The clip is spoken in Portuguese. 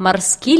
mas que